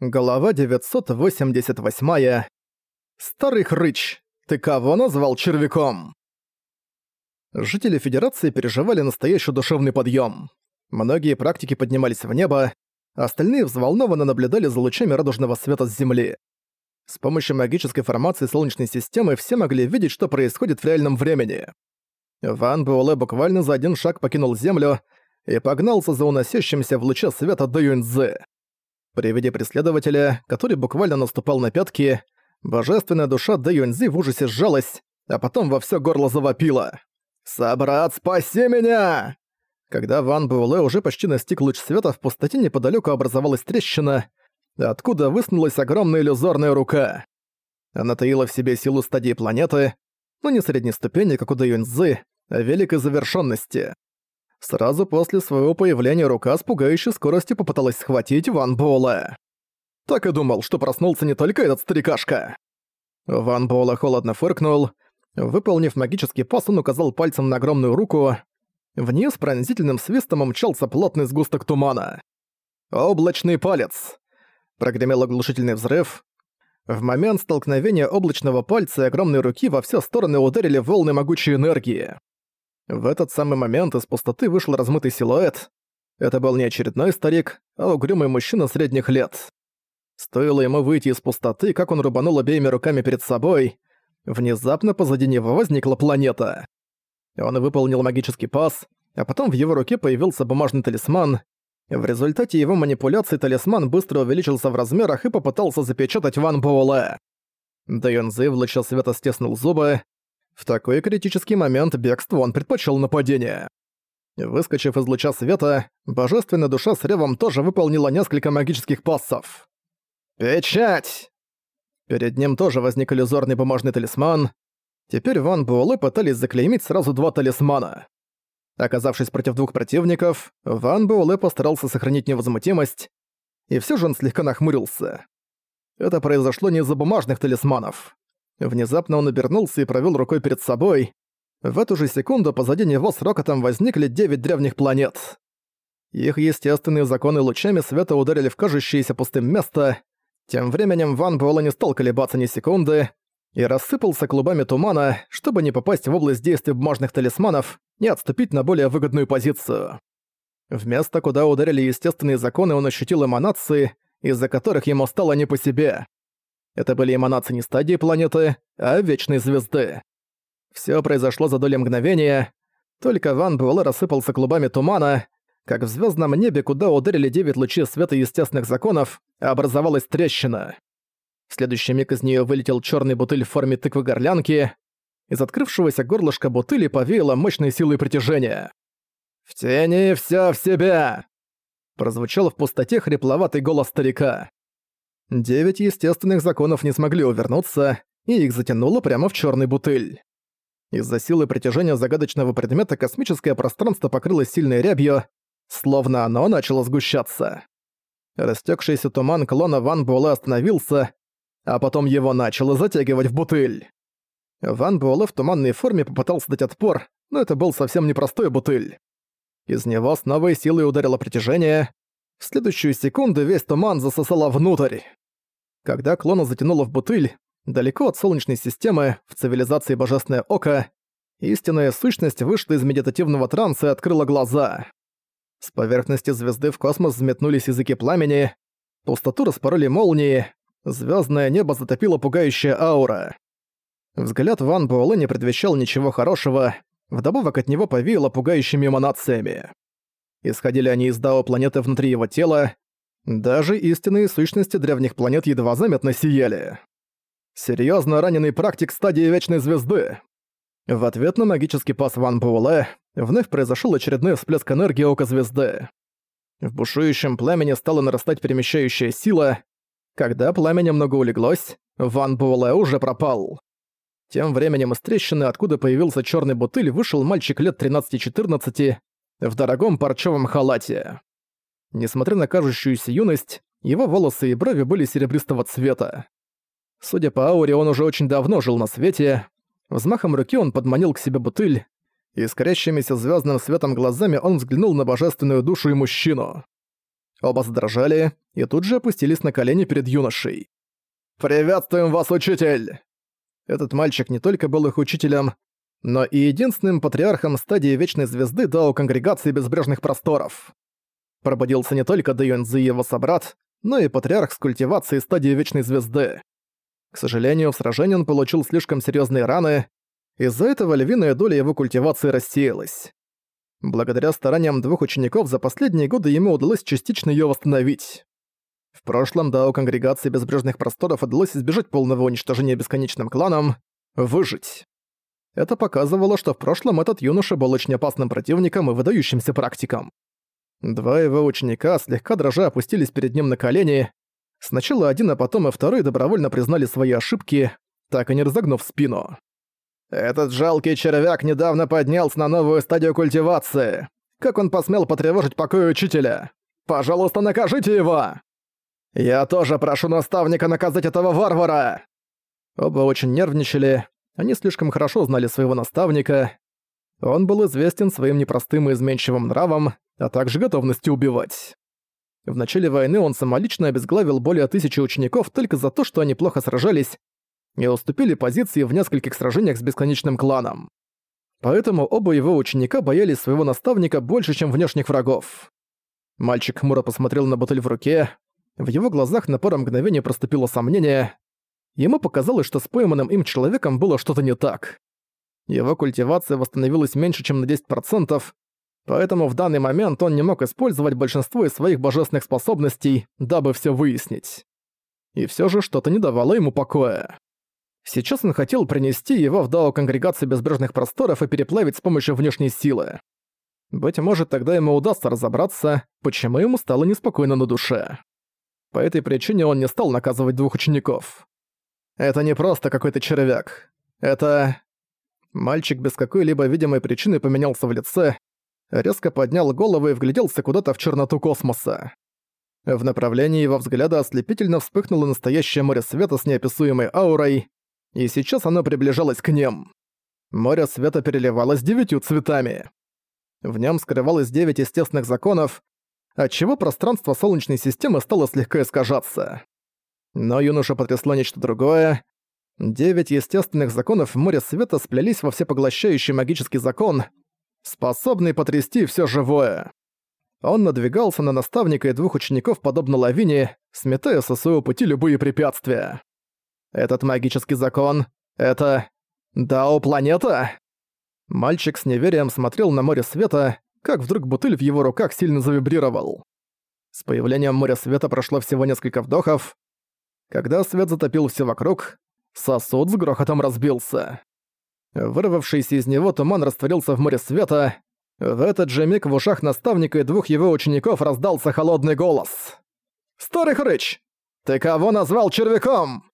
Глава 988. Старый хрыч, ты кого назвал червяком? Жители Федерации переживали настоящий душевный подъем. Многие практики поднимались в небо, остальные взволнованно наблюдали за лучами радужного света с Земли. С помощью магической формации Солнечной системы все могли видеть, что происходит в реальном времени. Ван Буэлэ буквально за один шаг покинул Землю и погнался за уносящимся в луче света Дэ Юньцзы. При виде преследователя, который буквально наступал на пятки, божественная душа Дэ Юньзи в ужасе сжалась, а потом во всё горло завопила. «Собрат, спаси меня!» Когда Ван Буэлэ уже почти настиг луч света, в пустоте неподалёку образовалась трещина, откуда высунулась огромная иллюзорная рука. Она таила в себе силу стадии планеты, но не средней ступени, как у Дэ Юньзы, а великой завершенности. Сразу после своего появления рука с пугающей скоростью попыталась схватить Ван Буэлэ. Так и думал, что проснулся не только этот старикашка. Ван Буэлэ холодно фыркнул. Выполнив магический пас, он указал пальцем на огромную руку. Вниз пронзительным свистом умчался плотный сгусток тумана. «Облачный палец!» Прогремел оглушительный взрыв. В момент столкновения облачного пальца и огромной руки во все стороны ударили волны могучей энергии. В этот самый момент из пустоты вышел размытый силуэт. Это был не очередной старик, а угрюмый мужчина средних лет. Стоило ему выйти из пустоты, как он рубанул обеими руками перед собой. Внезапно позади него возникла планета. Он выполнил магический пас, а потом в его руке появился бумажный талисман. В результате его манипуляций талисман быстро увеличился в размерах и попытался запечатать Ван Буэлэ. Дэйонзы в луче света стеснул зубы, в такой критический момент бегство он предпочел нападение. Выскочив из луча света, божественная душа с ревом тоже выполнила несколько магических пассов. «Печать!» Перед ним тоже возник иллюзорный бумажный талисман. Теперь Ван Буэлэ пытались заклеймить сразу два талисмана. Оказавшись против двух противников, Ван Буэлэ постарался сохранить невозмутимость, и все же он слегка нахмурился. Это произошло не из-за бумажных талисманов. Внезапно он обернулся и провёл рукой перед собой. В эту же секунду позади него с рокотом возникли девять древних планет. Их естественные законы лучами света ударили в кажущееся пустым место. Тем временем Ван Буэлла не стал колебаться ни секунды и рассыпался клубами тумана, чтобы не попасть в область действия бумажных талисманов и отступить на более выгодную позицию. Вместо куда ударили естественные законы, он ощутил эманации, из-за которых ему стало не по себе. Это были эманации не стадии планеты, а вечной звезды. Все произошло за доли мгновения. Только Ван Буэлэ рассыпался клубами тумана, как в звездном небе, куда ударили девять лучей света естественных законов, образовалась трещина. В следующий миг из нее вылетел черный бутыль в форме тыквы-горлянки. Из открывшегося горлышка бутыли повеяло мощной силой притяжения. «В тени все в себя!» Прозвучал в пустоте хрипловатый голос старика. Девять естественных законов не смогли увернуться, и их затянуло прямо в черный бутыль. Из-за силы притяжения загадочного предмета космическое пространство покрылось сильной рябью, словно оно начало сгущаться. Растекшийся туман клона Ван Буэлэ остановился, а потом его начало затягивать в бутыль. Ван Буэлэ в туманной форме попытался дать отпор, но это был совсем непростой бутыль. Из него с новой силой ударило притяжение. В следующую секунду весь туман засосало внутрь. Когда клона затянуло в бутыль, далеко от Солнечной системы, в цивилизации Божественное Око, истинная сущность вышла из медитативного транса и открыла глаза. С поверхности звезды в космос взметнулись языки пламени, пустоту распороли молнии, звездное небо затопило пугающая аура. Взгляд Ван Буэлэ не предвещал ничего хорошего, вдобавок от него повеяло пугающими эманациями. Исходили они из дао планеты внутри его тела, даже истинные сущности древних планет едва заметно сияли. Серьезно раненый практик стадии Вечной Звезды. В ответ на магический пас Ван Буэлэ вновь произошел очередной всплеск энергии Ока Звезды. В бушующем пламени стала нарастать перемещающая сила. Когда пламя немного улеглось, Ван Буэлэ уже пропал. Тем временем из трещины, откуда появился черный бутыль, вышел мальчик лет 13-14 в дорогом парчевом халате. Несмотря на кажущуюся юность, его волосы и брови были серебристого цвета. Судя по ауре, он уже очень давно жил на свете. Взмахом руки он подманил к себе бутыль, и с корящимися звездным светом глазами он взглянул на божественную душу и мужчину. Оба задрожали и тут же опустились на колени перед юношей. «Приветствуем вас, учитель!» Этот мальчик не только был их учителем, но и единственным патриархом стадии Вечной Звезды Дао Конгрегации Безбрежных Просторов. Пробудился не только Дэйюнзи и его собрат, но и патриарх с культивацией стадии Вечной Звезды. К сожалению, в сражении он получил слишком серьезные раны, из-за этого львиная доля его культивации рассеялась. Благодаря стараниям двух учеников за последние годы ему удалось частично ее восстановить. В прошлом Дао Конгрегации Безбрежных Просторов удалось избежать полного уничтожения бесконечным кланом, выжить. Это показывало, что в прошлом этот юноша был очень опасным противником и выдающимся практиком. Два его ученика, слегка дрожа, опустились перед ним на колени. Сначала один, а потом и второй добровольно признали свои ошибки, так и не разогнув спину. «Этот жалкий червяк недавно поднялся на новую стадию культивации. Как он посмел потревожить покой учителя? Пожалуйста, накажите его!» «Я тоже прошу наставника наказать этого варвара!» Оба очень нервничали, они слишком хорошо знали своего наставника. Он был известен своим непростым и изменчивым нравом, а также готовностью убивать. В начале войны он самолично обезглавил более тысячи учеников только за то, что они плохо сражались и уступили позиции в нескольких сражениях с бесконечным кланом. Поэтому оба его ученика боялись своего наставника больше, чем внешних врагов. Мальчик хмуро посмотрел на бутыль в руке. В его глазах на пару мгновений проступило сомнение. Ему показалось, что с пойманным им человеком было что-то не так. Его культивация восстановилась меньше, чем на 10%, поэтому в данный момент он не мог использовать большинство из своих божественных способностей, дабы все выяснить. И все же что-то не давало ему покоя. Сейчас он хотел принести его в Дао Конгрегации Безбрежных Просторов и переплавить с помощью внешней силы. Быть может, тогда ему удастся разобраться, почему ему стало неспокойно на душе. По этой причине он не стал наказывать двух учеников. Это не просто какой-то червяк. Это... Мальчик без какой-либо видимой причины поменялся в лице, резко поднял голову и вгляделся куда-то в черноту космоса. В направлении его взгляда ослепительно вспыхнуло настоящее море света с неописуемой аурой, и сейчас оно приближалось к ним. Море света переливалось девятью цветами. В нем скрывалось девять естественных законов, отчего пространство Солнечной системы стало слегка искажаться. Но юноша потрясло нечто другое. Девять естественных законов в море света сплелись во всепоглощающий магический закон, способный потрясти все живое. Он надвигался на наставника и двух учеников подобно лавине, сметая со своего пути любые препятствия. Этот магический закон — это... Дао-планета? Мальчик с неверием смотрел на море света, как вдруг бутыль в его руках сильно завибрировал. С появлением моря света прошло всего несколько вдохов. Когда свет затопил все вокруг, сосуд с грохотом разбился. Вырвавшийся из него туман растворился в море света. В этот же миг в ушах наставника и двух его учеников раздался холодный голос. «Старый хрыч! Ты кого назвал червяком?»